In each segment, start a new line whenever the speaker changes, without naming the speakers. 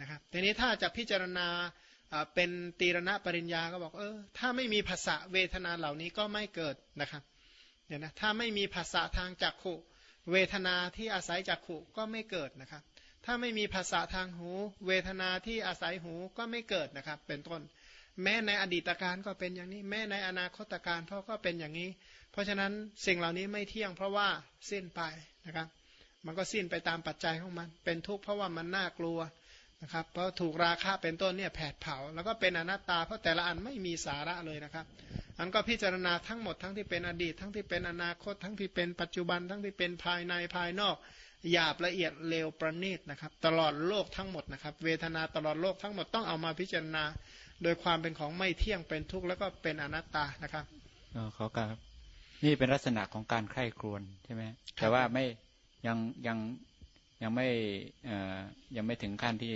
นะครับทีนี้ถ้าจะพิจารณาเป็นตีรณะปริญญาก็บอกเออถ้าไม่มีภาษาเวทนาเหล่านี้ก็ไม่เกิดนะครับเนี่ยนะถ้าไม่มีภาษาทางจักขุเวทนาที่อาศัยจักขุก็ไม่เกิดนะครับ ถ้าไม่มีภาษาทางหู เวทนาที่อาศัยหูก็ไม่เกิดนะครับ เป็นต้น แม้ในอดีตการก็เป็นอย่างนี้ แม้ในอนาคตการพ่อก็เป็นอย่างนี้ เพราะฉะนั้นสิ่งเหล่านี้ไม่เที่ยงเพราะว่าสิ้นไปนะครับ มันก็สิ้นไปตามปัจจัยของมัน เป็นทุกข์เพราะว่ามันน่ากลัว นะครับเพราะถูกราคะเป็นต้นเนี่ยแผดเผา แล้วก็เป็นอนัตตาเพราะแต่ละอันไม่มีสาระเลยนะครับ อันก็พิจารณาทั้งหมดทั้งที่เป็นอดีต ทั้งที่เป็นอนาคต ทั้งที่เป็นปัจจุบัน ทั้งที่เป็นภายในภายนอกหยาบละเอียดเลวประณีตนะครับ ตลอดโลกทั้งหมดนะครับ เวทนาตลอดโลกทั้งหมดต้องเอามาพิจารณา โดยความเป็นของไม่เที่ยงเป็นทุกข์แล้วก็เป็นอนัตตานะครับ
อ๋อขอการนี่เป็นลักษณะของการใคร่ครวญใช่ไหมแต่ว่าไม่ยังยัง ยังไม่เอ่อยังไม่ถึงขั้นที่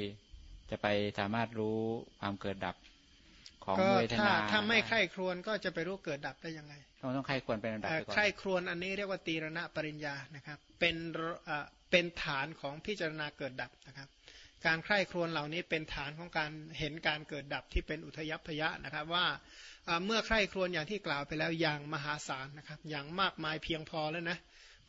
จะไปสามารถรู้ความเกิดดับของเวทนา
ถ้าไม่ใคร่ครวญก็จะไปรู้เกิดดับได้ยังไง
เราต้องใคร่ครวญเป็นระดับ
ก่อนใคร่ครวญอันนี้เรียกว่าตีรณะปริญญานะครับ เป็นเป็นฐานของพิจารณาเกิดดับนะครับ การใคร่ครวญเหล่านี้เป็นฐานของการเห็นการเกิดดับที่เป็นอุทยพยะนะครับว่าเมื่อใคร่ครวญอย่างที่กล่าวไปแล้วอย่างมหาศาลนะครับ อย่างมากมายเพียงพอแล้วนะ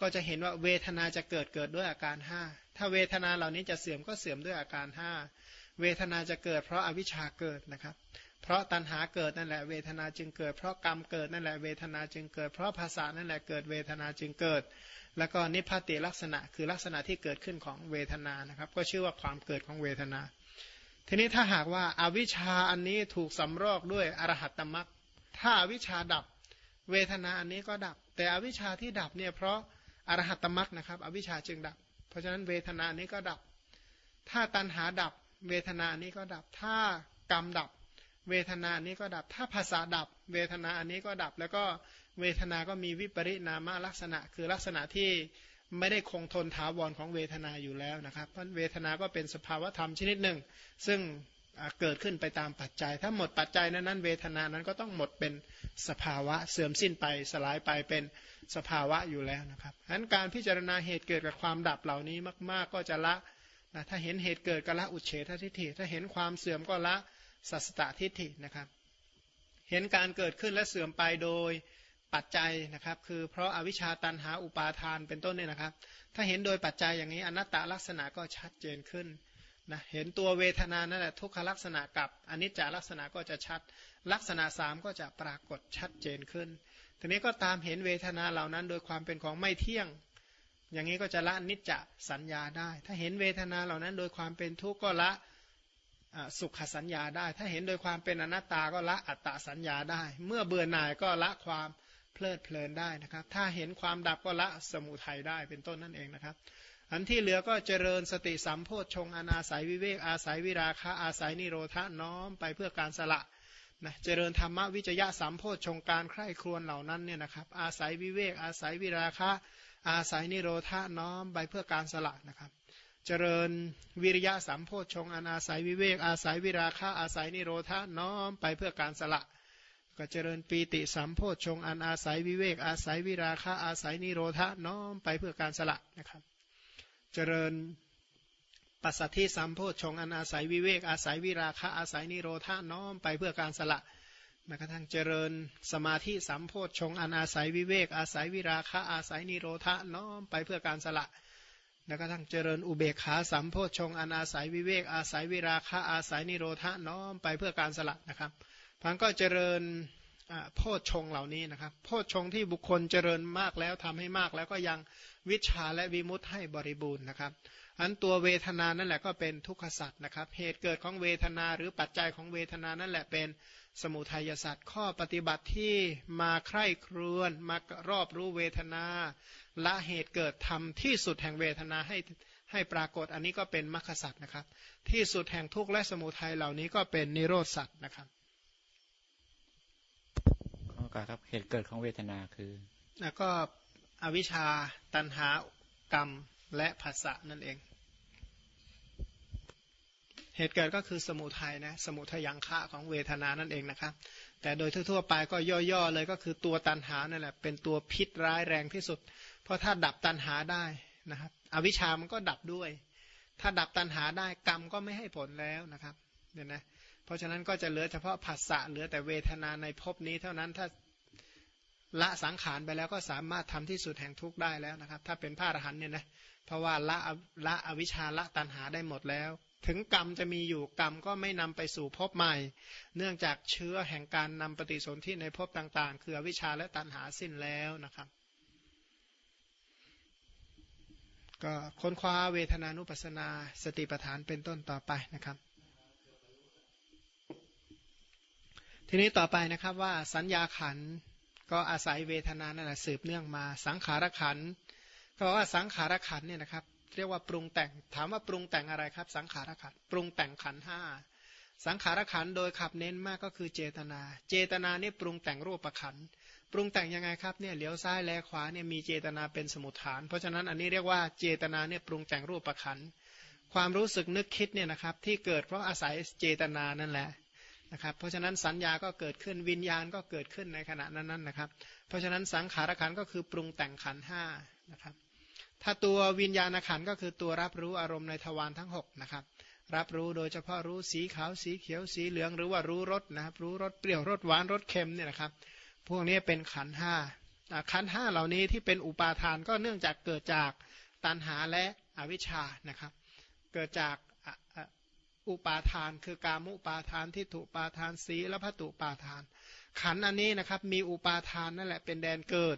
ก็จะเห็นว่าเวทนาจะเกิดเกิดด้วยอาการ5 ถ้าเวทนาเหล่านี้จะเสื่อมก็เสื่อมด้วยอาการ 5 เวทนาจะเกิดเพราะอาวิชชาเกิดนะครับ เพราะตัณหาเกิดนั่นแหละเวทนาจึงเกิด เพราะกรรมเกิดนั่นแหละเวทนาจึงเกิด เพราะภาษานั่นแหละเกิดเวทนาจึงเกิด แล้วก็นิพพติลักษณะคือลักษณะที่เกิดขึ้นของเวทนานะครับ ก็ชื่อว่าความเกิดของเวทนา ทีนี้ถ้าหากว่าอาวิชชาอันนี้ถูกสำรอกด้วยอรหัตตมรักถ้าอาวิชชาดับ เวทนาอันนี้ก็ดับ แต่อวิชชาที่ดับเนี่ยเพราะอรหัตตมรักนะครับ อวิชชาจึงดับ เพราะฉะนั้นเวทนานี้ก็ดับ ถ้าตัณหาดับ เวทนานี้ก็ดับ ถ้ากรรมดับ เวทนานี้ก็ดับ ถ้าภาษาดับ เวทนาอันนี้ก็ดับ แล้วก็เวทนาก็มีวิปริณามลักษณะ คือลักษณะที่ไม่ได้คงทนถาวรของเวทนาอยู่แล้วนะครับ เพราะเวทนาก็เป็นสภาวธรรมชนิดหนึ่ง ซึ่ง เกิดขึ้นไปตามปัจจัย ถ้าหมดปัจจัยนั้นนั้นเวทนานั้นก็ต้องหมดเป็นสภาวะเสื่อมสิ้นไปสลายไปเป็นสภาวะอยู่แล้วนะครับฉะนั้นการพิจารณาเหตุเกิดกับความดับเหล่านี้มาก ๆ ก็จะละนะถ้าเห็นเหตุเกิดก็ละอุเฉททิฏฐิ ถ้าเห็นความเสื่อมก็ละสัสตตทิฏฐินะครับ เห็นการเกิดขึ้นและเสื่อมไปโดยปัจจัยนะครับ คือเพราะอาวิชชาตันหาอุปาทานเป็นต้นเนี่ยนะครับ ถ้าเห็นโดยปัจจัยอย่างนี้อนัตตลักษณะก็ชัดเจนขึ้น นะเห็นตัวเวทนานั่นแหละทุกขลักษณะกับอนิจจลักษณะก็จะชัด ลักษณะสามก็จะปรากฏชัดเจนขึ้น ทีนี้ก็ตามเห็นเวทนาเหล่านั้น โดยความเป็นของไม่เที่ยง อย่างนี้ก็จะละนิจจสัญญาได้ ถ้าเห็นเวทนาเหล่านั้น โดยความเป็นทุกข์ก็ละสุขสัญญาได้ ถ้าเห็นโดยความเป็นอนัตตาก็ละอัตตสัญญาได้ เมื่อเบื่อหน่ายก็ละความเพลิดเพลินได้นะครับ ถ้าเห็นความดับก็ละสมุทัยได้เป็นต้นนั่นเองนะครับ อันที่เหลือก็เจริญสติสัมโพชงอนาศัยวิเวกอาศัยวิราคะอาศัยนิโรธาน้อมไปเพื่อการสละนะเจริญธรรมวิจยะสัมโพชฌงการใคร่ครวญเหล่านั้นเนี่ยนะครับ อาศัยวิเวกอาศัยวิราคะ อาศัยนิโรธาน้อมไปเพื่อการสละนะครับ เจริญวิริยะสัมโพชงอนาศัยวิเวกอาศัยวิราคะอาศัยนิโรธาน้อมไปเพื่อการสละ ก็เจริญปีติสัมโพชงอันอาศัยวิเวกอาศัยวิราคะอาศัยนิโรธาน้อมไปเพื่อการสละนะครับ เจริญปัสสัทธิสัมโพชงอันอาศัยวิเวกอาศัยวิราคะอาศัยนิโรธาน้อมไปเพื่อการสละแม้กระทั่งเจริญสมาธิสัมโพชงอันอาศัยวิเวกอาศัยวิราคะอาศัยนิโรธาน้อมไปเพื่อการสละแล้วก็ทั้งเจริญอุเบกขาสัมโพชงอนาศัยวิเวกอาศัยวิราคะอาศัยนิโรธะน้อมไปเพื่อการสละนะครับพังก็เจริญ โพชงเหล่านี้นะครับโพชงที่บุคคลเจริญมากแล้วทำให้มากแล้วก็ยังวิชาและวิมุตให้บริบูรณ์นะครับ อันตัวเวทนานั่นแหละก็เป็นทุกขสัตว์นะครับ เหตุเกิดของเวทนาหรือปัจจัยของเวทนานั่นแหละเป็นสมุทัยสัตว์ข้อปฏิบัติที่มาใคร่ครวญมารอบรู้เวทนาละเหตุเกิดทำที่สุดแห่งเวทนาให้ให้ปรากฏอันนี้ก็เป็นมรรคสัตว์นะครับ ที่สุดแห่งทุกข์และสมุทัยเหล่านี้ก็เป็นนิโรธสัตว์นะครับ
กาครับเหตุเกิดของเวทนาคือ
แล้วก็อวิชชาตันหากรรมและภาษะนั่นเอง เหตุเกิดก็คือสมุทัยนะสมุทยังคะของเวทนานั่นเองนะครับแต่โดยทั่วๆไปก็ย่อๆเลยก็คือตัวตันหานั่นแหละเป็นตัวพิษร้ายแรงที่สุด เพราะถ้าดับตันหาได้นะครับอวิชามันก็ดับด้วย ถ้าดับตัณหาได้กรรมก็ไม่ให้ผลแล้วนะครับเนี่ยนะเพราะฉะนั้นก็จะเหลือเฉพาะผัสสะเหลือแต่เวทนาในภพนี้เท่านั้นถ้า ละสังขารไปแล้วก็สามารถทำที่สุดแห่งทุกข์ได้แล้วนะครับ ถ้าเป็นพระอรหันต์เนี่ยนะเพราะว่าละละอวิชชาละตัณหาได้หมดแล้ว ถึงกรรมจะมีอยู่กรรมก็ไม่นำไปสู่ภพใหม่ เนื่องจากเชื้อแห่งการนำปฏิสนธิในภพต่างๆ คืออวิชชาและตัณหาสิ้นแล้วนะครับ ก็ค้นคว้าเวทนานุปัสนาสติปัฏฐานเป็นต้นต่อไปนะครับทีนี้ต่อไปนะครับว่าสัญญาขัน ก็อาศัยเวทนานั่นแหละสืบเนื่องมาสังขารขันก็ว่าสังขารขันเนี่ยนะครับ เรียกว่าปรุงแต่งถามว่าปรุงแต่งอะไรครับ สังขารขันปรุงแต่งขันห้าสังขารขันโดยขับเน้นมากก็คือเจตนา เจตนาเนี่ยปรุงแต่งรูปขันปรุงแต่งยังไงครับเนี่ยเหลียวซ้ายแลขวาเนี่ยมีเจตนาเป็นสมุทฐาน เพราะฉะนั้นอันนี้เรียกว่าเจตนาเนี่ยปรุงแต่งรูปขันความรู้สึกนึกคิดเนี่ยนะครับที่เกิดเพราะอาศัยเจตนานั่นแหละ นะครับเพราะฉะนั้นสัญญาก็เกิดขึ้นวิญญาณก็เกิดขึ้นในขณะนั้นๆนะครับ เพราะฉะนั้นสังขารขันก็คือปรุงแต่งขันห้านะครับถ้าตัววิญญาณขันก็คือตัวรับรู้อารมณ์ในทวารทั้ง6นะครับรับรู้โดยเฉพาะรู้สีขาวสีเขียวสีเหลืองหรือว่ารู้รสนะครับรู้รสเปรี้ยวรสหวานรสเค็มเนี่ยนะครับ พวกนี้เป็นขันห้าขันห้าเหล่านี้ที่เป็นอุปาทานก็เนื่องจากเกิดจากตัณหาและอวิชชานะครับ เกิดจาก อุปาทาน คือกามุปาทานที่ถูปาทานสีและพัตุปาทาน ขันอันนี้นะครับ มีอุปาทานนั่นแหละเป็นแดนเกิด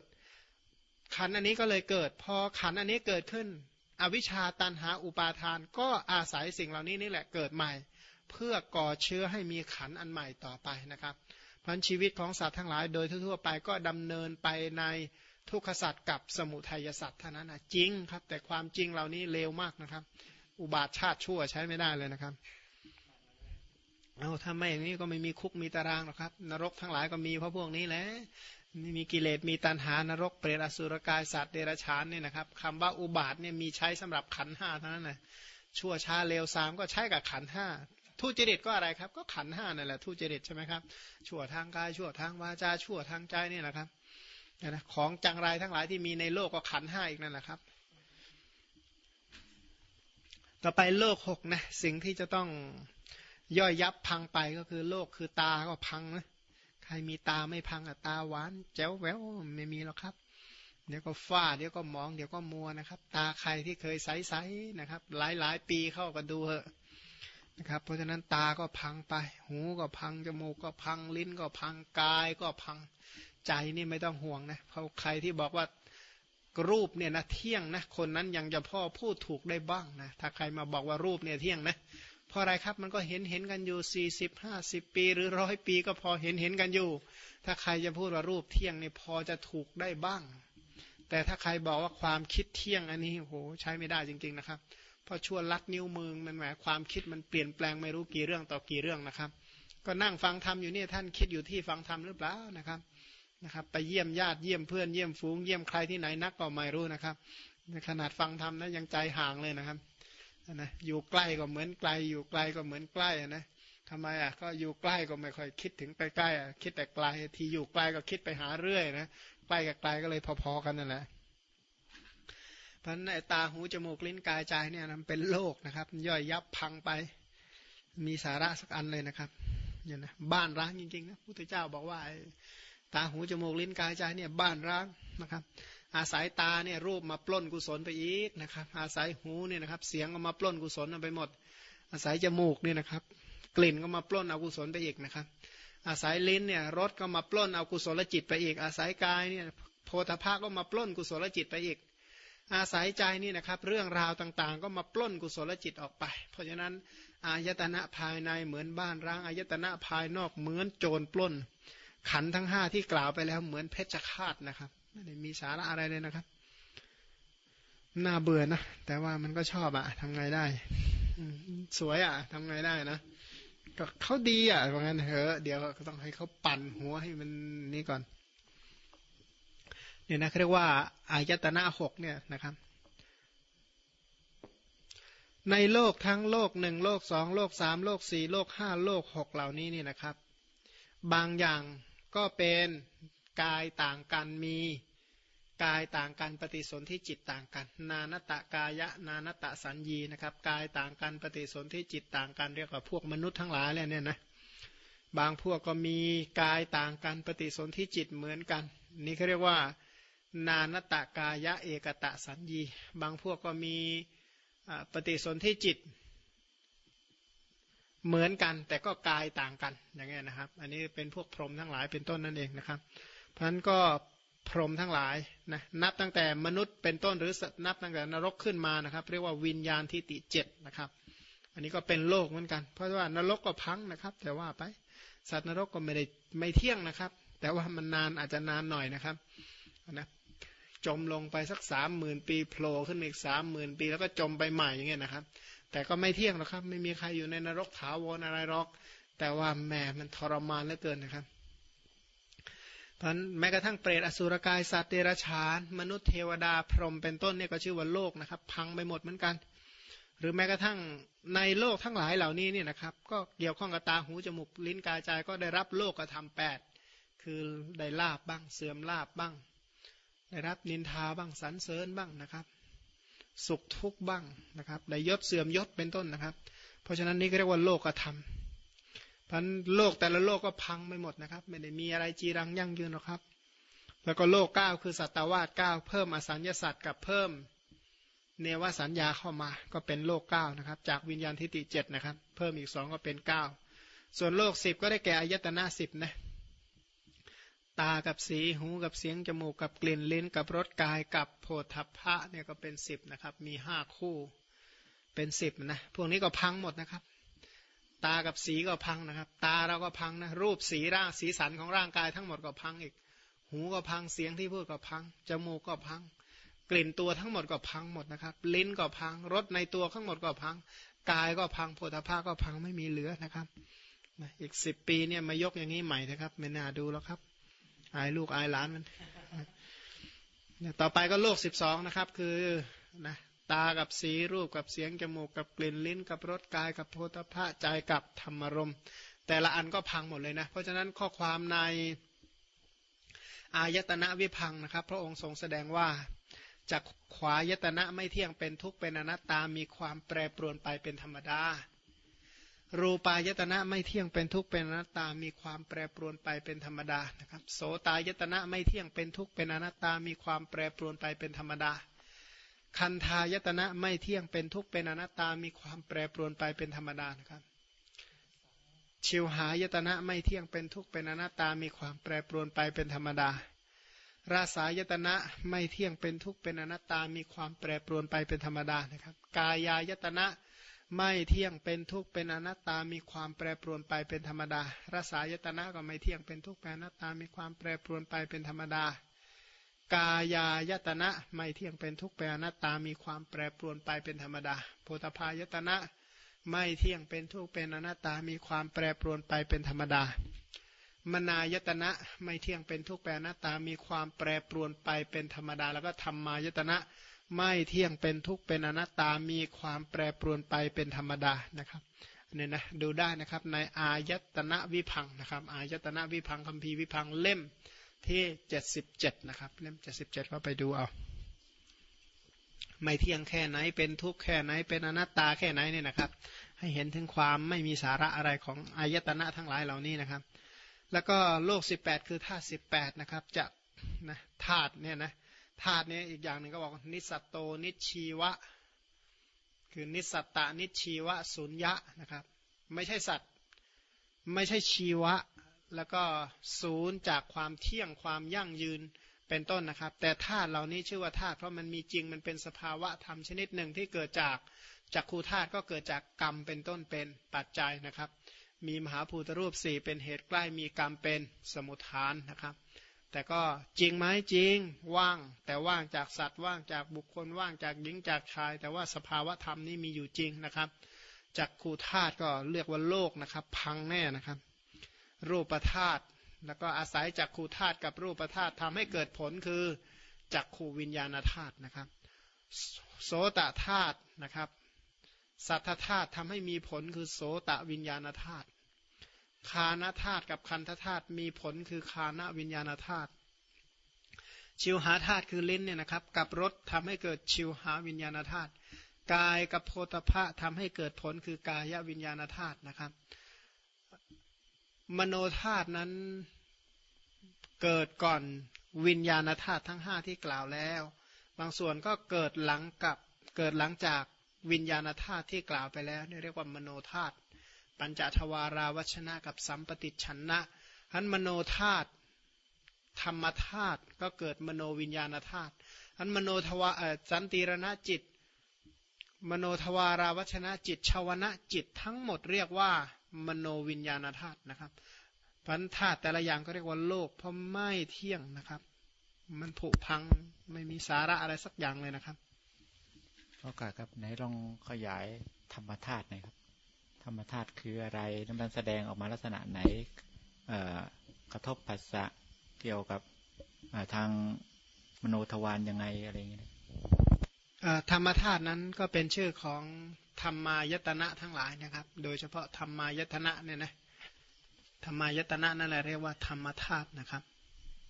ขันอันนี้ก็เลยเกิด พอขันอันนี้เกิดขึ้น อวิชชาตันหาอุปาทาน ก็อาศัยสิ่งเหล่านี้นี่แหละเกิดใหม่ เพื่อก่อเชื้อให้มีขันอันใหม่ต่อไปนะครับพันชีวิตของสัตว์ทั้งหลายโดยทั่วไปก็ดำเนินไปในทุกขสัตว์กับสมุทัยสัตว์เท่านั้นนะจริงครับ แต่ความจริงเหล่านี้เลวมากนะครับ อุบาทชาติชั่วใช้ไม่ได้เลยนะครับเอาถ้าไม่อย่างนี้ก็ไม่มีคุกมีตารางหรอกครับ นรกทั้งหลายก็มีเพราะพวกนี้แหละนี่มีกิเลสมีตัณหานรกเปรตอสุรกายสัตว์เดรัจฉานเนี่ยนะครับคำว่าอุบาทเนี่ยมีใช้สำหรับขันห้าเท่านั้นนะชั่วช้าเลวสามก็ใช้กับขันห้าทุจริตก็อะไรครับ ก็ขันห้านั่นแหละทุจริตใช่ไหมครับชั่วทางกายชั่วทางวาจาชั่วทางใจนี่แหละครับนะของจังไรทั้งหลายที่มีในโลกก็ขันห้าอีกนั่นแหละครับ ต่อไปโลกหกนะสิ่งที่จะต้องย่อยยับพังไปก็คือโลกคือตาก็พังนะใครมีตาไม่พังอะตาหวานแจ๋วแววไม่มีหรอกครับ เดี๋ยวก็ฝ้าเดี๋ยวก็มองเดี๋ยวก็มัวนะครับ ตาใครที่เคยใสๆนะครับ หลายหลายปีเข้าก็ดูเหอะนะครับ เพราะฉะนั้นตาก็พังไป หูก็พังจมูกก็พังลิ้นก็พังกายก็พังใจนี่ไม่ต้องห่วงนะเพราะใครที่บอกว่า รูปเนี่ยนะเที่ยงนะคนนั้นยังจะพ่อพูดถูกได้บ้างนะถ้าใครมาบอกว่ารูปเนี่ยเที่ยงนะเพราะอะไรครับมันก็เห็นเห็นกันอยู่สี่สิบห้าสิบปีหรือร้อยปีก็พอเห็นเห็นกันอยู่ ถ้าใครจะพูดว่ารูปเที่ยงเนี่ยพอจะถูกได้บ้าง แต่ถ้าใครบอกว่าความคิดเที่ยงอันนี้โหใช้ไม่ได้จริง ๆนะครับเพราะชวลัดนิ้วมือมันหมายความคิดมันเปลี่ยนแปลงไม่รู้กี่เรื่องต่อกี่เรื่องนะครับ ก็นั่งฟังธรรมอยู่เนี่ยท่านคิดอยู่ที่ฟังธรรมหรือเปล่านะครับ นะครับไปเยี่ยมญาติเยี่ยมเพื่อนเยี่ยมฝูงเยี่ยมใครที่ไหนนักก็ไม่รู้นะครับขนาดฟังธรรมนะยังใจห่างเลยนะครับนะอยู่ใกล้ก็เหมือนไกล อยู่ไกลก็เหมือนใกล้นะทำไมอะก็อยู่ใกล้ก็ไม่ค่อยคิดถึงไปใกล้อะคิดแต่ไกล ที่อยู่ไกลก็คิดไปหาเรื่อยนะใกล้กับไกลก็เลยพอๆกันนั่นแหละเพราะในตาหูจมูกลิ้นกายใจเนี่ยมันเป็นโลกนะครับ ย่อยยับพังไป มีสาระสักอันเลยนะครับเนี่ยนะบ้านร้างจริงๆนะพุทธเจ้าบอกว่า ตาหูจมูกลิ้นกายใจเนี่ยบ้านร้างนะครับ อาศัยตาเนี่ยรูปมาปล้นกุศลไปอีกนะครับ อาศัยหูเนี่ยนะครับ เสียงก็มาปล้นกุศลไปหมด อาศัยจมูกเนี่ยนะครับ กลิ่นก็มาปล้นเอากุศลไปอีกนะครับ อาศัยลิ้นเนี่ยรสก็มาปล้นเอากุศลจิตไปอีก อาศัยกายเนี่ยโพธาภาก็มาปล้นกุศลจิตไปอีก อาศัยใจนี่นะครับ เรื่องราวต่างๆ ก็มาปล้นกุศลจิตออกไป เพราะฉะนั้นอายตนะภายในเหมือนบ้านร้างอายตนะภายนอกเหมือนโจรปล้น ขันทั้งห้าที่กล่าวไปแล้วเหมือนเพชฌฆาตนะครับไม่ได้มีสาระอะไรเลยนะครับน่าเบื่อนะแต่ว่ามันก็ชอบอะทำไงได้สวยอะทำไงได้นะก็เขาดีอะว่างั้นเถอะเดี๋ยวก็ต้องให้เขาปั่นหัวให้มันนี่ก่อนเนี่ยนะเรียกว่าอายตนะหกเนี่ยนะครับ ในโลกทั้งโลกหนึ่งโลกสองโลกสามโลกสี่โลกห้าโลกหกเหล่านี้นี่นะครับ บางอย่าง ก็เป็นกายต่างกันมีกายต่างกันปฏิสนธิจิตต่างกัน นานตะกายะนานตะสัญญีนะครับ กายต่างกันปฏิสนธิจิตต่างกันเรียกว่าพวกมนุษย์ทั้งหลายเลยเนี่ยนะบางพวกก็มีกายต่างกันปฏิสนธิจิตเหมือนกัน นี่เขาเรียกว่า นานตะกายะเอกตะสัญญี บางพวกก็มีปฏิสนธิจิต เหมือนกันแต่ก็กายต่างกันอย่างเงี้ยนะครับ อันนี้เป็นพวกพรหมทั้งหลายเป็นต้นนั่นเองนะครับ เพราะฉะนั้นก็พรหมทั้งหลายนะนับตั้งแต่มนุษย์เป็นต้นหรือนับตั้งแต่นรกขึ้นมานะครับ เรียกว่าวิญญาณทิติเจ็ดนะครับ อันนี้ก็เป็นโลกเหมือนกัน เพราะว่านรกก็พังนะครับ แต่ว่าไปสัตว์นรกก็ไม่ได้ไม่เที่ยงนะครับ แต่ว่ามันนานอาจจะนานหน่อยนะครับนะจมลงไปสักสามหมื่นปีโผล่ขึ้นอีกสามหมื่นปี แล้วก็จมไปใหม่อย่างเงี้ยนะครับ แต่ก็ไม่เที่ยงหรอกครับ ไม่มีใครอยู่ในนรกถาวรอะไรหรอก แต่ว่าแหมมันทรมานเหลือเกินนะครับเพราะแม้กระทั่งเปรตอสุรกายสัตว์เดรัจฉาน มนุษย์เทวดาพรหมเป็นต้นเนี่ยก็ชื่อว่าโลกนะครับ พังไปหมดเหมือนกัน หรือแม้กระทั่งในโลกทั้งหลายเหล่านี้เนี่ยนะครับ ก็เกี่ยวข้องกับตาหูจมูกลิ้นกายใจก็ได้รับโลกกระทำแปดคือได้ลาบบ้างเสื่อมลาบบ้าง ได้รับนินทาบ้างสรรเสริญบ้างนะครับ สุขทุกข์บ้างนะครับได้ยศเสื่อมยศเป็นต้นนะครับ เพราะฉะนั้นนี่ก็เรียกว่าโลกกระทำพันโลกแต่ละโลกก็พังไปหมดนะครับ ไม่ได้มีอะไรจีรังยั่งยืนหรอกครับ แล้วก็โลกเก้าคือสัตวาสเก้าเพิ่มอสัญญาสัตว์กับเพิ่มเนวสัญญาเข้ามาก็เป็นโลกเก้านะครับ จากวิญญาณทิฏฐิเจ็ดนะครับ เพิ่มอีกสองก็เป็นเก้าส่วนโลกสิบก็ได้แก่อายตนะสิบนะ ตากับสีหูกับเสียงจมูกกับกลิ่นลิ้นกับรสกายกับโผฏฐัพพะเนี่ยก็เป็นสิบนะครับ มีห้าคู่เป็นสิบนะพวกนี้ก็พังหมดนะครับ ตากับสีก็พังนะครับ ตาเราก็พังนะรูปสีร่างสีสันของร่างกายทั้งหมดก็พังอีก หูก็พังเสียงที่พูดก็พังจมูกก็พัง กลิ่นตัวทั้งหมดก็พังหมดนะครับ ลิ้นก็พังรสในตัวทั้งหมดก็พัง กายก็พังโพธาภาก็พังไม่มีเหลือนะครับอีกสิบปีเนี่ยมายกอย่างนี้ใหม่นะครับ ไม่น่าดูแล้วครับ อายลูกอายหลานมันต่อไปก็โลกสิบสองนะครับ คือนะตากับสีรูปกับเสียงจมูกกับกลิ่นลิ้น กับรสกายกับโพธพะใจกับธรรมรม แต่ละอันก็พังหมดเลยนะ เพราะฉะนั้นข้อความในอายตนะวิพังนะครับ พระองค์ทรงแสดงว่าจากขวายตนะไม่เที่ยงเป็นทุกข์เป็นอนัตตามีความแปรปรวนไปเป็นธรรมดา รูปายตนะไม่เที่ยงเป็นทุกข์เป็นอนัตตา มีความแปรปรวนไปเป็นธรรมดานะครับ โสตายตนะไม่เที่ยงเป็นทุกข์เป็นอนัตตา มีความแปรปรวนไปเป็นธรรมดา คันทายตนะไม่เที่ยงเป็นทุกข์เป็นอนัตตา มีความแปรปรวนไปเป็นธรรมดานะครับ ชิวหายตนะไม่เที่ยงเป็นทุกข์เป็นอนัตตา มีความแปรปรวนไปเป็นธรรมดา ราสายตนะไม่เที่ยงเป็นทุกข์เป็นอนัตตา มีความแปรปรวนไปเป็นธรรมดานะครับ กายายตนะ ไม่เที่ยงเป็นทุกข์เป็นอนัตตา มีความแปรปรวนไปเป็นธรรมดาราสายตนะก็ไม่เที่ยงเป็นทุกข์เป็นอนัตตา มีความแปรปรวนไปเป็นธรรมดา กายายตนะไม่เที่ยงเป็นทุกข์เป็นอนัตตา มีความแปรปรวนไปเป็นธรรมดา โพธพายตนะไม่เที่ยงเป็นทุกข์เป็นอนัตตา มีความแปรปรวนไปเป็นธรรมดา มนายตนะไม่เที่ยงเป็นทุกข์เป็นอนัตตา มีความแปรปรวนไปเป็นธรรมดา แล้วก็ธรรมายตนะ ไม่เที่ยงเป็นทุกข์เป็นอนัตตามีความแปรปรวนไปเป็นธรรมดานะครับเนี่ยนะดูได้นะครับในอายตนะวิพังนะครับอายตนะวิพังคัมภีร์วิพังเล่มที่เจ็ดสิบเจ็ดนะครับ เล่มเจ็ดสิบเจ็ดก็ไปดูเอา ไม่เที่ยงแค่ไหนเป็นทุกข์แค่ไหนเป็นอนัตตาแค่ไหนเนี่ยนะครับ ให้เห็นถึงความไม่มีสาระอะไรของอายตนะทั้งหลายเหล่านี้นะครับ แล้วก็โลกสิบแปดคือธาตุสิบแปดนะครับจะนะธาตุเนี่ยนะ ธาตุนี้อีกอย่างหนึ่งก็บอกนิสัตโตนิชีวะ คือนิสัตตานิชีวะสุญญะนะครับ ไม่ใช่สัตว์ ไม่ใช่ชีวะ แล้วก็ศูนย์จากความเที่ยงความยั่งยืนเป็นต้นนะครับ แต่ธาตุเหล่านี้ชื่อว่าธาตุเพราะมันมีจริงมันเป็นสภาวะธรรมชนิดหนึ่งที่เกิดจากจากคูธาตุก็เกิดจากกรรมเป็นต้นเป็นปัจจัยนะครับ มีมหาภูตรูปสี่เป็นเหตุใกล้มีกรรมเป็นสมุทฐานนะครับ แต่ก็จริงไหมจริงว่าง แต่ว่างจากสัตว์ว่างจากบุคคลว่างจากหญิงจากชาย แต่ว่าสภาวะธรรมนี้มีอยู่จริงนะครับจากคูธาตุก็เรียกว่าโลกนะครับ พังแน่นะครับ รูปธาตุแล้วก็อาศัยจากขูธาตุกับรูปธาตุทำให้เกิดผลคือจากขูวิญญาณธาตุนะครับ โสตธาตุนะครับ สัทธธาตุทำให้มีผลคือโสตวิญญาณธาตุ คานาธาตุกับคันธาตุมีผลคือคานวิญญาณธาตุชิวหาธาตุคือลิ้นเนี่ยนะครับ กับรสทำให้เกิดชิวหาวิญญาณธาตุกายกับโพธพะทำให้เกิดผลคือกายวิญญาณธาตุนะครับ มโนธาตุนั้นเกิดก่อนวิญญาณธาตุทั้งห้าที่กล่าวแล้ว บางส่วนก็เกิดหลังกับเกิดหลังจากวิญญาณธาตุที่กล่าวไปแล้วนี่เรียกว่ามโนธาตุ ปัญจทวาราวัชนะกับสัมปติชนะอันมโนธาตุธรรมธาตุก็เกิดมโนวิญญาณธาตุอันมโนทวาสันติรณจิต มโนทวาราวัชนะจิตชาวนะจิตทั้งหมดเรียกว่ามโนวิญญาณธาตุนะครับพันธาตุแต่ละอย่างก็เรียกว่าโลกเพราะไม่เที่ยงนะครับ มันผุพังไม่มีสาระอะไรสักอย่างเลยนะครับ
โอกาสครับไหนลองขยายธรรมธาตุหน่อยครับ ธรรมธาตุคืออะไรมันแสดงออกมาลักษณะไหนกระทบภาษะเกี่ยวกับทางมโนทวารยังไงอะไรอย่างเงี้ย
ธรรมธาตุนั้นก็เป็นชื่อของธรรมายตนะทั้งหลายนะครับ โดยเฉพาะธรรมายตนะเนี่ยนะธรรมายตนะนั่นแหละเรียกว่าธรรมธาตุนะครับ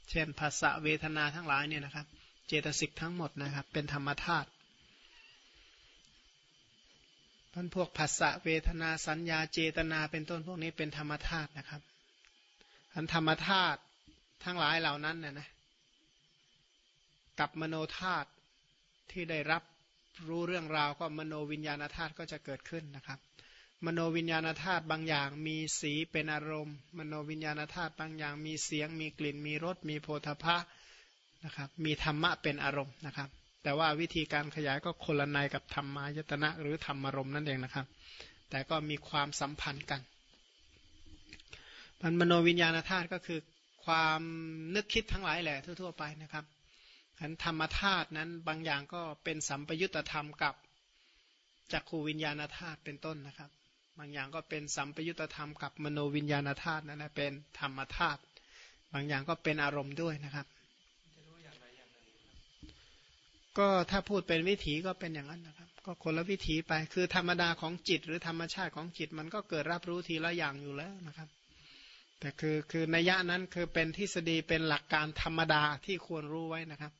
เช่นภาษาเวทนาทั้งหลายเนี่ยนะครับ เจตสิกทั้งหมดนะครับ เป็นธรรมธาตุ พันพวกภาษาเวทนาสัญญาเจตนาเป็นต้นพวกนี้เป็นธรรมธาตุนะครับอันธรรมธาตุทั้งหลายเหล่านั้นเนี่ยนะกับมโนธาตุที่ได้รับรู้เรื่องราวก็มโนวิญญาณธาตุก็จะเกิดขึ้นนะครับ มโนวิญญาณธาตุบางอย่างมีสีเป็นอารมณ์ มโนวิญญาณธาตุบางอย่างมีเสียง มีกลิ่นมีรสมีโพธพะนะครับ มีธรรมะเป็นอารมณ์นะครับ แต่ว่าวิธีการขยายก็คนละในกับธรรมายตนะ หรือธรรมารมณ์นั่นเองนะครับ แต่ก็มีความสัมพันธ์กันมันมโนวิญญาณธาตุก็คือความนึกคิดทั้งหลายแหละทั่ว ๆ ไปนะครับอันธรรมธาตุนั้นบางอย่างก็เป็นสัมปยุตธรรมกับจักขูวิญญาณธาตุเป็นต้นนะครับ บางอย่างก็เป็นสัมปยุตธรรมกับมโนวิญญาณธาตุนั่นนะเป็นธรรมธาตุบางอย่างก็เป็นอารมณ์ด้วยนะครับ ก็ถ้าพูดเป็นวิถีก็เป็นอย่างนั้นนะครับ ก็คนละวิถีไปคือธรรมดาของจิต หรือธรรมชาติของจิตมันก็เกิดรับรู้ทีละอย่างอยู่แล้วนะครับ แต่คือคือนัยยะนั้นคือเป็นทฤษฎีเป็นหลักการธรรมดาที่ควรรู้ไว้นะครับ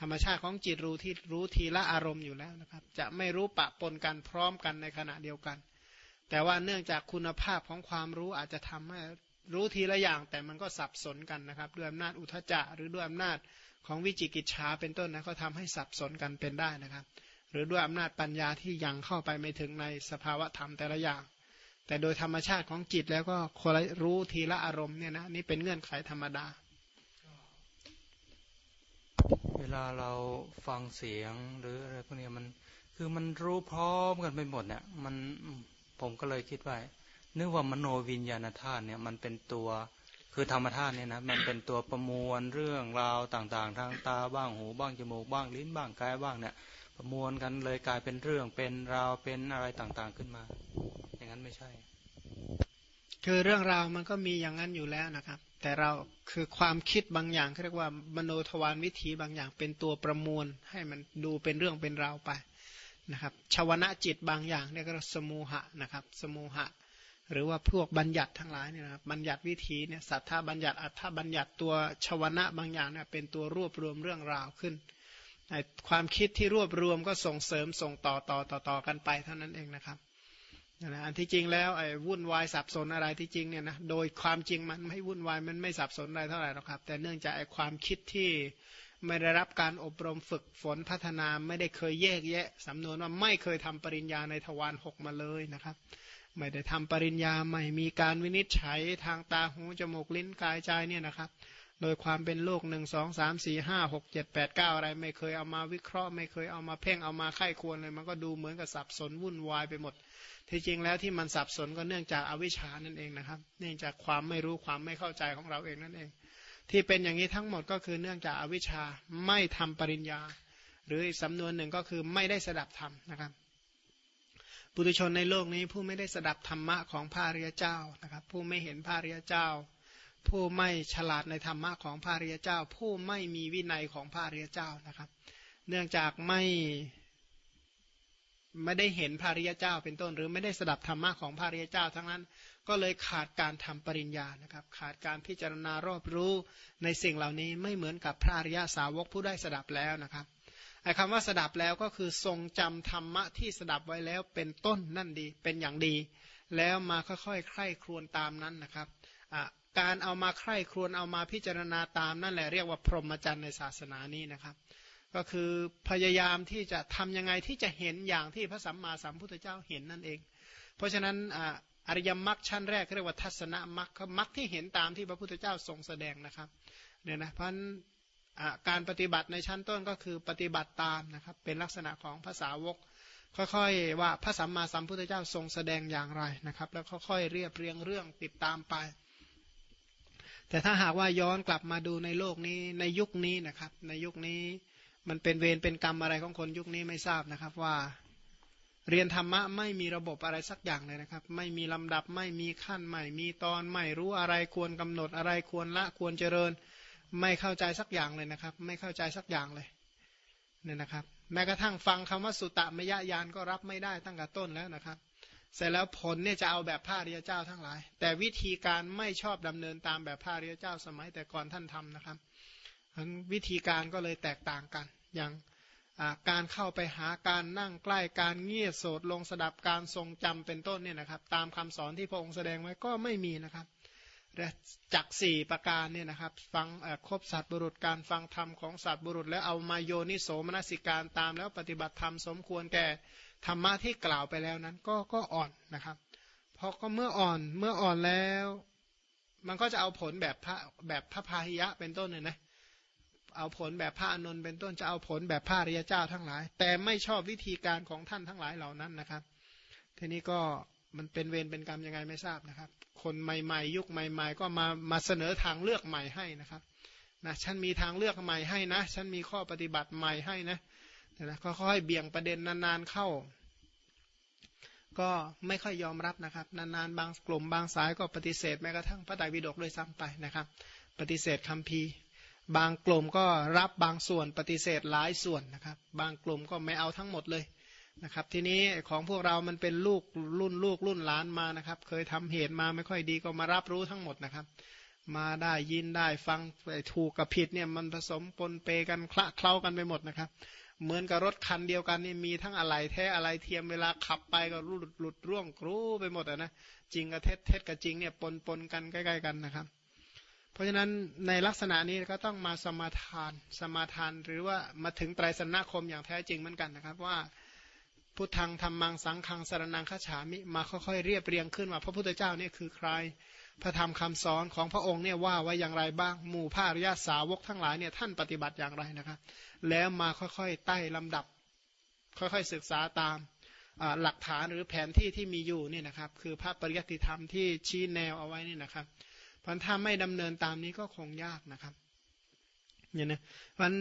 ธรรมชาติของจิตรู้ที่รู้ทีละอารมณ์อยู่แล้วนะครับ จะไม่รู้ปะปนกันพร้อมกันในขณะเดียวกัน แต่ว่าเนื่องจากคุณภาพของความรู้อาจจะทำให้ รู้ทีละอย่างแต่มันก็สับสนกันนะครับด้วยอำนาจอุทจจะหรือด้วยอำนาจของวิจิกิจฉาเป็นต้นนะก็ทำให้สับสนกันเป็นได้นะครับ หรือด้วยอำนาจปัญญาที่ยังเข้าไปไม่ถึงในสภาวะธรรมแต่ละอย่าง แต่โดยธรรมชาติของจิตแล้วก็คนรู้ทีละอารมณ์เนี่ยนะนี่เป็นเงื่อนไขธรรมดา
เวลาเราฟังเสียงหรืออะไรพวกนี้มันคือมันรู้พร้อมกันไปหมดเนี่ยมันผมก็เลยคิดว่า นึกว่ามโนวิญญาณธาตุเนี่ยมันเป็นตัวคือธรรมธาตุเนี่ยนะมันเป็นตัวประมวลเรื่องราวต่างๆ ทางตาบ้างหูบ้างจมูกบ้างลิ้นบ้างกายบ้างเนี่ย ประมวลกันเลยกลายเป็นเรื่องเป็นราวเป็นอะไรต่างๆขึ้นมา อย่างนั้นไม่ใช่
คือเรื่องราวมันก็มีอย่างนั้นอยู่แล้วนะครับ แต่เราคือความคิดบางอย่างเรียกว่ามโนทวารวิถีบางอย่างเป็นตัวประมวลให้มันดูเป็นเรื่องเป็นราวไปนะครับชาวนะจิตบางอย่างเนี่ยก็สมูหะนะครับ สมูหะ หรือว่าพวกบัญญัติทั้งหลายเนี่ยนะครับบัญญัติวิถีเนี่ยสัทธาบัญญัติอัฏฐบัญญัติตัวชวนะบางอย่างเนี่ยเป็นตัวรวบรวมเรื่องราวขึ้นความคิดที่รวบรวมก็ส่งเสริมส่งต่อต่อต่อต่อกันไปเท่านั้นเองนะครับนะอันที่จริงแล้วไอ้วุ่นวายสับสนอะไรที่จริงเนี่ยนะโดยความจริงมันไม่วุ่นวายมันไม่สับสนอะไรเท่าไหร่หรอกครับ แต่เนื่องจากไอ้ความคิดที่ไม่ได้รับการอบรมฝึกฝนพัฒนาไม่ได้เคยแยกแยะสำนวนว่าไม่เคยทำปริญญาในทวารหกมาเลยนะครับ ไม่ได้ทำปริญญาไม่มีการวินิจฉัยทางตาหูจมูกลิ้นกายใจเนี่ยนะครับ โดยความเป็นโลกหนึ่งสองสามสี่ห้าหกเจ็ดแปดเก้าอะไร ไม่เคยเอามาวิเคราะห์ ไม่เคยเอามาเพ่งเอามาไข้ควรเลย มันก็ดูเหมือนกับสับสนวุ่นวายไปหมด ที่จริงแล้วที่มันสับสนก็เนื่องจากอาวิชชานั่นเองนะครับ เนื่องจากความไม่รู้ความไม่เข้าใจของเราเองนั่นเอง ที่เป็นอย่างนี้ทั้งหมดก็คือเนื่องจากอาวิชชาไม่ทำปริญญา หรืออีกสำนวนหนึ่งก็คือไม่ได้สดับธรรมนะครับ ปุถุชนในโลกนี้ผู้ไม่ได้สดับธรรมะของพระริยเจ้านะครับ ผู้ไม่เห็นพระริยเจ้า ผู้ไม่ฉลาดในธรรมะของพระริยเจ้า ผู้ไม่มีวินัยของพระริยเจ้านะครับ เนื่องจากไม่ไม่ได้เห็นพระริยเจ้าเป็นต้น หรือไม่ได้สดับธรรมะของพระริยเจ้า ทั้งนั้นก็เลยขาดการทำปริญญานะครับ ขาดการพิจารณารอบรู้ในสิ่งเหล่านี้ไม่เหมือนกับพระอริยสาวกผู้ได้สดับแล้วนะครับ คำว่าสดับแล้วก็คือทรงจำธรรมะที่สดับไว้แล้วเป็นต้นนั่นดีเป็นอย่างดี แล้วมาค่อยๆ ใคร่ครวญตามนั้นนะครับการเอามาใคร่ครวญเอามาพิจารณาตามนั่นแหละเรียกว่าพรหมจรรย์ในศาสนานี้นะครับ ก็คือพยายามที่จะทํำยังไงที่จะเห็นอย่างที่พระสัมมาสัมพุทธเจ้าเห็นนั่นเอง เพราะฉะนั้นอริยมรรคชั้นแรกเรียกว่าทัศนมรรคมรรคที่เห็นตามที่พระพุทธเจ้าทรงแสดงนะครับเนี่ยนะเพราะ การปฏิบัติในชั้นต้นก็คือปฏิบัติตามนะครับ เป็นลักษณะของภาษาวก ค่อยๆ ว่าพระสัมมาสัมพุทธเจ้าทรงแสดงอย่างไรนะครับ แล้วค่อยๆเรียบเรียงเรื่องติดตามไป แต่ถ้าหากว่าย้อนกลับมาดูในโลกนี้ในยุคนี้นะครับ ในยุคนี้มันเป็นเวรเป็นกรรมอะไรของคนยุคนี้ไม่ทราบนะครับว่าเรียนธรรมะไม่มีระบบอะไรสักอย่างเลยนะครับ ไม่มีลำดับไม่มีขั้นใหม่ มีตอนไม่รู้อะไรควรกำหนดอะไรควรละควรเจริญ ไม่เข้าใจสักอย่างเลยนะครับ ไม่เข้าใจสักอย่างเลยเนี่ยนะครับ แม้กระทั่งฟังคำว่าสุตตมยญาณก็รับไม่ได้ตั้งแต่ต้นแล้วนะครับ เสร็จแล้วผลเนี่ยจะเอาแบบพระริยเจ้าทั้งหลาย แต่วิธีการไม่ชอบดำเนินตามแบบพระริยเจ้าสมัยแต่ก่อนท่านทำนะครับวิธีการก็เลยแตกต่างกัน อย่างการเข้าไปหาการนั่งใกล้การเงียบโสดลงสดับการทรงจำเป็นต้นเนี่ยนะครับ ตามคำสอนที่พระองค์แสดงไว้ก็ไม่มีนะครับ จักสี่ประการเนี่ยนะครับฟังครบสัตว์บุรุษการฟังธรรมของสัตว์บุรุษ แล้วเอามาโยนิโสมนสิการตามแล้วปฏิบัติธรรมสมควรแก่ธรรมะที่กล่าวไปแล้วนั้นก็ก็อ่อนนะครับเพราะก็เมื่ออ่อนเมื่ออ่อนแล้ว มันก็จะเอาผลแบบพระแบบพระพาหิยะเป็นต้นเนี่ยนะเอาผลแบบพระอนุนเป็นต้นจะเอาผลแบบพระริยเจ้าทั้งหลาย แต่ไม่ชอบวิธีการของท่านทั้งหลายเหล่านั้นนะครับ ทีนี้ก็มันเป็นเวรเป็นกรรมยังไงไม่ทราบนะครับ คนใหม่ๆ ยุคใหม่ ๆ ก็มามาเสนอทางเลือกใหม่ให้นะครับนะฉันมีทางเลือกใหม่ให้นะ ฉันมีข้อปฏิบัติใหม่ให้นะนะก็ค่อยเบี่ยงประเด็นนานๆเข้า ก็ไม่ค่อยยอมรับนะครับ นานๆ บางกลุ่มบางสายก็ปฏิเสธแม้กระทั่งพระไตรปิฎกด้วยซ้ำไปนะครับ ปฏิเสธคำพีบางกลุ่มก็รับบางส่วนปฏิเสธหลายส่วนนะครับ บางกลุ่มก็ไม่เอาทั้งหมดเลย นะครับ ทีนี้ของพวกเรามันเป็นลูกรุ่นลูกรุ่นหลานมานะครับ เคยทำเหตุมาไม่ค่อยดีก็มารับรู้ทั้งหมดนะครับ มาได้ยินได้ฟังถูกกับผิดเนี่ยมันผสมปนเปกันคละเคล้ากันไปหมดนะครับ เหมือนกับรถคันเดียวกันนี่มีทั้งอะไรแท้อะไรเทียมเวลาขับไปก็หลุดหลุดร่วงครูไปหมดนะจริงกับเท็จเท็จกับจริงเนี่ยปนปนกันใกล้ๆกันนะครับเพราะฉะนั้นในลักษณะนี้ก็ต้องมาสมาทาน สมาทานหรือว่ามาถึงไตรสนาคมอย่างแท้จริงเหมือนกันนะครับ ว่า พุทธังธรรมังสังฆังสารนังขฉามิมาค่อยๆเรียบเรียงขึ้นว่าพระพุทธเจ้านี่คือใคร พระธรรมคำสอนของพระองค์เนี่ยว่าไว้อย่างไรบ้างหมู่พระอริยสาวกทั้งหลายเนี่ยท่านปฏิบัติอย่างไรนะครับแล้วมาค่อยๆไต่ลำดับ ค่อยๆศึกษาตามหลักฐานหรือแผนที่ที่มีอยู่เนี่ยนะครับ คือพระปริยัติธรรมที่ชี้แนวเอาไว้นี่นะครับพันถ้าไม่ดำเนินตามนี้ก็คงยากนะครับเนี่ยนะมัน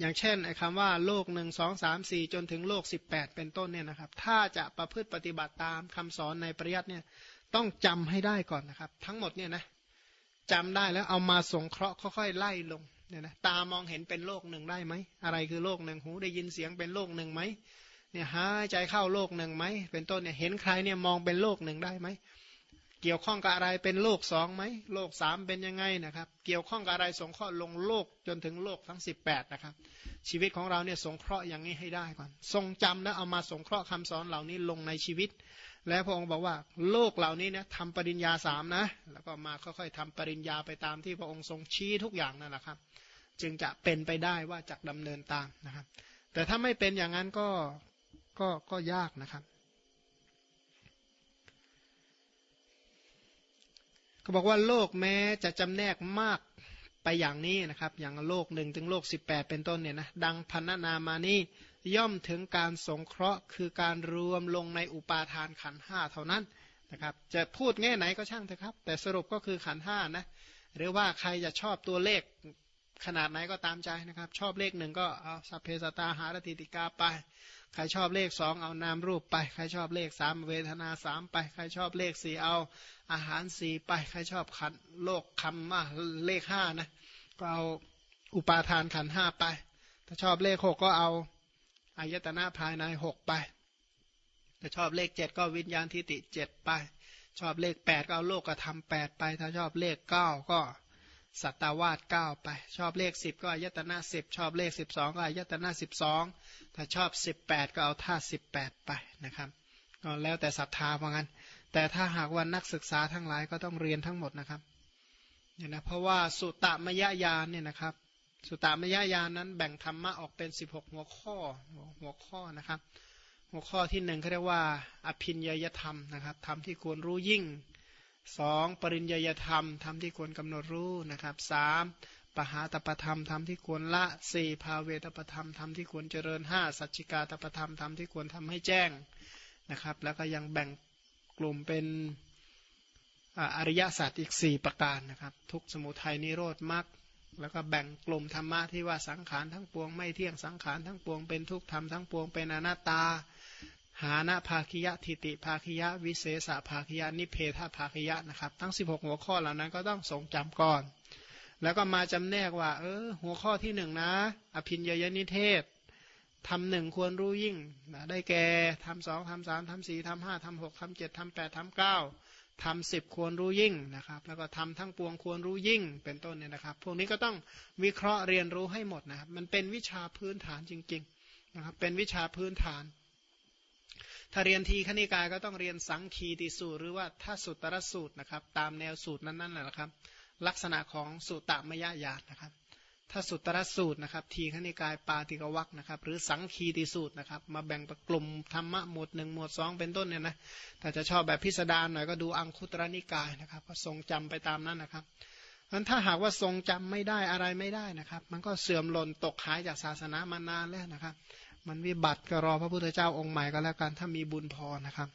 อย่างเช่นไอ้คำว่าโลกหนึ่งสองสามสี่จนถึงโลกสิบแปดเป็นต้นเนี่ยนะครับ ถ้าจะประพฤติปฏิบัติตามคำสอนในปริยัติเนี่ยต้องจำให้ได้ก่อนนะครับ ทั้งหมดเนี่ยนะจำได้แล้วเอามาสงเคราะห์ค่อยๆไล่ลงเนี่ยนะตามองเห็นเป็นโลกหนึ่งได้ไหมอะไรคือโลกหนึ่งหูได้ยินเสียงเป็นโลกหนึ่งไหมเนี่ยหายใจเข้าโลกหนึ่งไหมเป็นต้นเนี่ยเห็นใครเนี่ยมองเป็นโลกหนึ่งได้ไหม เกี่ยวข้องกับอะไรเป็นโลกสองไหมโลกสามเป็นยังไงนะครับ เกี่ยวข้องกับอะไรสงเคราะห์ลงโลกจนถึงโลกทั้ง 18 นะครับ ชีวิตของเราเนี่ยสงเคราะห์อย่างนี้ให้ได้ก่อน ทรงจำแล้วเอามาสงเคราะห์คำสอนเหล่านี้ลงในชีวิต แล้วพระองค์บอกว่าโลกเหล่านี้เนี่ยทำปริญญาสามนะ แล้วก็มาค่อยๆทำปริญญาไปตามที่พระองค์ทรงชี้ทุกอย่างนั่นแหละครับ จึงจะเป็นไปได้ว่าจะดำเนินตามนะครับ แต่ถ้าไม่เป็นอย่างนั้นก็ก็ก็ยากนะครับ เขาบอกว่าโลกแม้จะจำแนกมากไปอย่างนี้นะครับ อย่างโลกหนึ่งถึงโลก 18 เป็นต้นเนี่ยนะดังพันนามานี้ย่อมถึงการสงเคราะห์คือการรวมลงในอุปาทานขันห้าเท่านั้นนะครับ จะพูดแง่ไหนก็ช่างเถอะครับ แต่สรุปก็คือขันห้านะหรือว่าใครจะชอบตัวเลขขนาดไหนก็ตามใจนะครับ ชอบเลขหนึ่งก็เอาสัพเพสตาหารติติกาไป ใครชอบเลขสองเอานามรูปไป ใครชอบเลขสามเวทนาสามไป ใครชอบเลขสี่เอาอาหารสี่ไป ใครชอบขันโลกคำว่าเลขห้านะ ก็เอาอุปาทานขันห้าไป ถ้าชอบเลขหกก็เอาอายตนะภายในหกไป ถ้าชอบเลขเจ็ดก็วิญญาณทิติเจ็ดไป ชอบเลขแปดก็เอาโลกธรรมแปดไป ถ้าชอบเลขเก้าก็ สัตวาสเก้าไป ชอบเลขสิบก็อายตนะสิบชอบเลขสิบสองก็อายตนะสิบสองถ้าชอบสิบแปดก็เอาท่าสิบแปดไปนะครับก็แล้วแต่ศรัทธาเพราะงั้น แต่ถ้าหากว่านักศึกษาทั้งหลายก็ต้องเรียนทั้งหมดนะครับเนี่ยนะเพราะว่าสุตตมยญาณเนี่ยนะครับ สุตตมยญาณนั้นแบ่งธรรมะออกเป็น 16 หัวข้อหัวข้อนะครับ หัวข้อที่หนึ่งเขาเรียกว่า อภินยยธรรมนะครับธรรมที่ควรรู้ยิ่ง สองปริญญยธรรมธรรมที่ควรกำหนดรู้นะครับสามปหาตปธรรมธรรมที่ควรละสี่ภาเวตปธรรมธรรมที่ควรเจริญห้าสัจจิกาตปธรรมธรรมที่ควรทำให้แจ้งนะครับ แล้วก็ยังแบ่งกลุ่มเป็นอริยศาสัจอีกสี่ประการนะครับ ทุกสมุทัยนิโรธมรรคแล้วก็แบ่งกลุ่มธรรมะที่ว่าสังขารทั้งปวงไม่เที่ยงสังขารทั้งปวงเป็นทุกธรรมทั้งปวงเป็นอนัตตา หานะภาคิยะทิติภาคิยะ วิเศษภาคิยะนิเพทภาคิยะนะครับ ทั้ง 16 หัวข้อเหล่านั้นก็ต้องทรงจำก่อน แล้วก็มาจำแนกว่า เออ หัวข้อที่หนึ่งนะ อภินยยนิเทศทำหนึ่งควรรู้ยิ่งนะได้แก่ทำสองทำสามทำสี่ทำห้าทำหกทำเจ็ดทำแปดทำเก้าทำสิบควรรู้ยิ่งนะครับ แล้วก็ทำทั้งปวงควรรู้ยิ่งเป็นต้นเนี่ยนะครับ พวกนี้ก็ต้องวิเคราะห์เรียนรู้ให้หมดนะครับ มันเป็นวิชาพื้นฐานจริง ๆ นะครับ เป็นวิชาพื้นฐาน ถ้าเรียนทีขณิกายก็ต้องเรียนสังคีติสูตร หรือว่าถ้าสุตรสูตรนะครับ ตามแนวสูตรนั้นๆแหละครับ ลักษณะของสุตตมยญาณนะครับถ้าสุตรสูตรนะครับ ทีขณิกายปาติกวักนะครับ หรือสังคีติสูตรนะครับ มาแบ่งเป็นกลุ่มธรรมะหมวดหนึ่งหมวดสองเป็นต้นเนี่ยนะแต่จะชอบแบบพิสดารหน่อยก็ดูอังคุตรนิกายนะครับ ก็ทรงจำไปตามนั้นนะครับนั้นถ้าหากว่าทรงจำไม่ได้อะไรไม่ได้นะครับ มันก็เสื่อมหล่นตกหายจากศาสนามานานแล้วนะครับ มันวิบัติก็รอพระพุทธเจ้าองค์ใหม่ก็แล้วกันถ้ามีบุญพอนะครับ